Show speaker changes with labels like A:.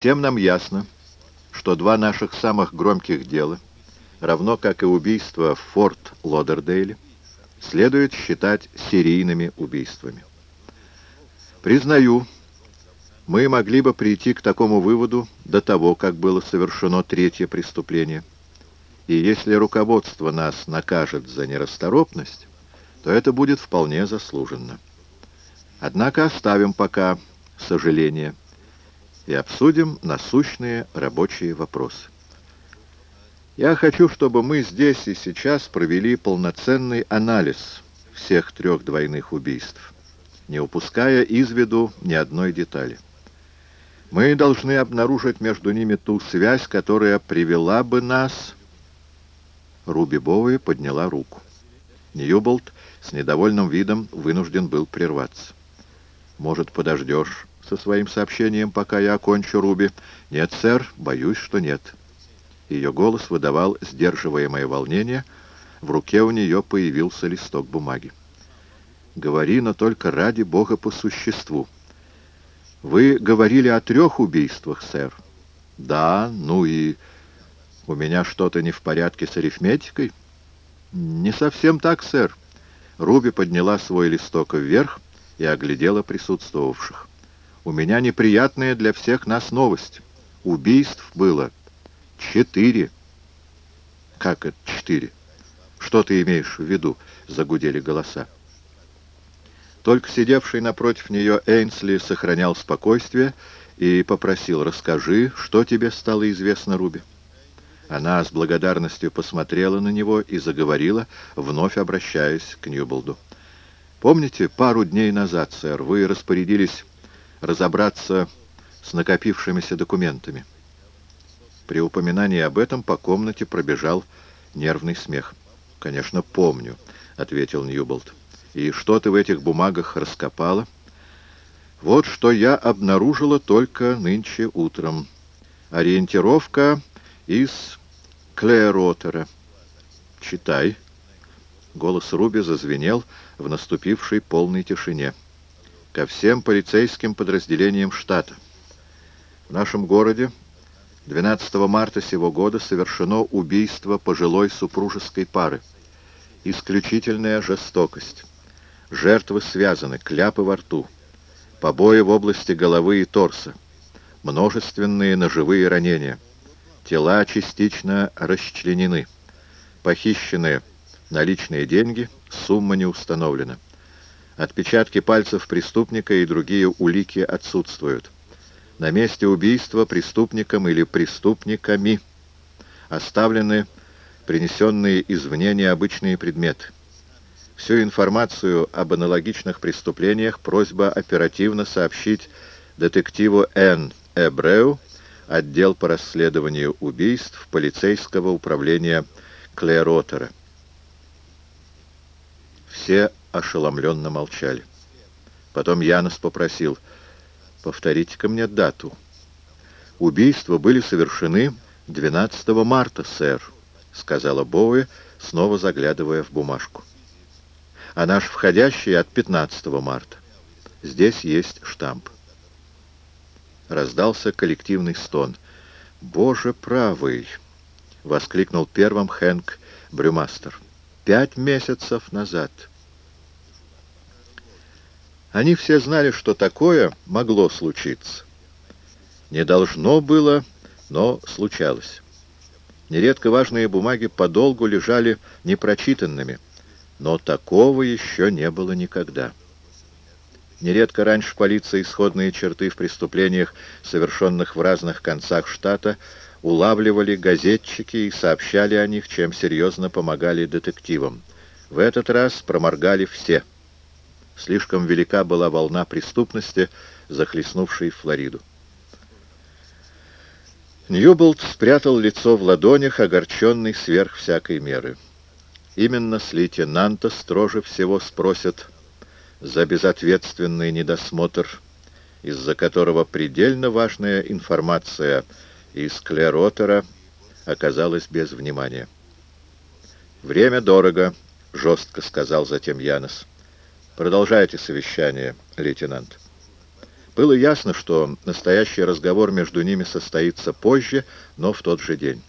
A: Тем нам ясно, что два наших самых громких дела, равно как и убийство в Форт Лодердейле, следует считать серийными убийствами. Признаю, мы могли бы прийти к такому выводу до того, как было совершено третье преступление. И если руководство нас накажет за нерасторопность, то это будет вполне заслуженно. Однако оставим пока сожаление и обсудим насущные рабочие вопросы. Я хочу, чтобы мы здесь и сейчас провели полноценный анализ всех трех двойных убийств, не упуская из виду ни одной детали. Мы должны обнаружить между ними ту связь, которая привела бы нас... Руби Боуи подняла руку. Ньюболт с недовольным видом вынужден был прерваться. «Может, подождешь со своим сообщением, пока я окончу, Руби?» «Нет, сэр, боюсь, что нет». Ее голос выдавал сдерживаемое волнение. В руке у нее появился листок бумаги. «Говори, но только ради Бога по существу». «Вы говорили о трех убийствах, сэр?» «Да, ну и... У меня что-то не в порядке с арифметикой?» «Не совсем так, сэр». Руби подняла свой листок вверх и оглядела присутствовавших. У меня неприятная для всех нас новость. Убийств было четыре. Как это четыре? Что ты имеешь в виду? Загудели голоса. Только сидевший напротив нее Эйнсли сохранял спокойствие и попросил, расскажи, что тебе стало известно, Руби. Она с благодарностью посмотрела на него и заговорила, вновь обращаясь к Ньюболду. «Помните, пару дней назад, сэр, вы распорядились разобраться с накопившимися документами. При упоминании об этом по комнате пробежал нервный смех. «Конечно, помню», — ответил Ньюболт. «И что ты в этих бумагах раскопала?» «Вот что я обнаружила только нынче утром. Ориентировка из Клееротера. Читай». Голос Руби зазвенел в наступившей полной тишине ко всем полицейским подразделениям штата. В нашем городе 12 марта сего года совершено убийство пожилой супружеской пары. Исключительная жестокость. Жертвы связаны, кляпы во рту. Побои в области головы и торса. Множественные ножевые ранения. Тела частично расчленены. Похищены наличные деньги, сумма не установлена. Отпечатки пальцев преступника и другие улики отсутствуют. На месте убийства преступником или преступниками оставлены принесенные извне необычные предметы. Всю информацию об аналогичных преступлениях просьба оперативно сообщить детективу Н. Эбреу, отдел по расследованию убийств полицейского управления Клеротера. Все ошеломленно молчали. Потом Янос попросил, повторите-ка мне дату. Убийства были совершены 12 марта, сэр, сказала Боуэ, снова заглядывая в бумажку. А наш входящий от 15 марта. Здесь есть штамп. Раздался коллективный стон. «Боже правый!» — воскликнул первым Хэнк Брюмастер. «Пять месяцев назад!» Они все знали, что такое могло случиться. Не должно было, но случалось. Нередко важные бумаги подолгу лежали непрочитанными, но такого еще не было никогда. Нередко раньше полиция исходные черты в преступлениях, совершенных в разных концах штата, улавливали газетчики и сообщали о них, чем серьезно помогали детективам. В этот раз проморгали все – Слишком велика была волна преступности, захлестнувшей Флориду. Ньюболт спрятал лицо в ладонях, огорченный сверх всякой меры. Именно с лейтенанта строже всего спросят за безответственный недосмотр, из-за которого предельно важная информация из Клеротера оказалась без внимания. «Время дорого», — жестко сказал затем Янос. Продолжайте совещание, лейтенант. Было ясно, что настоящий разговор между ними состоится позже, но в тот же день.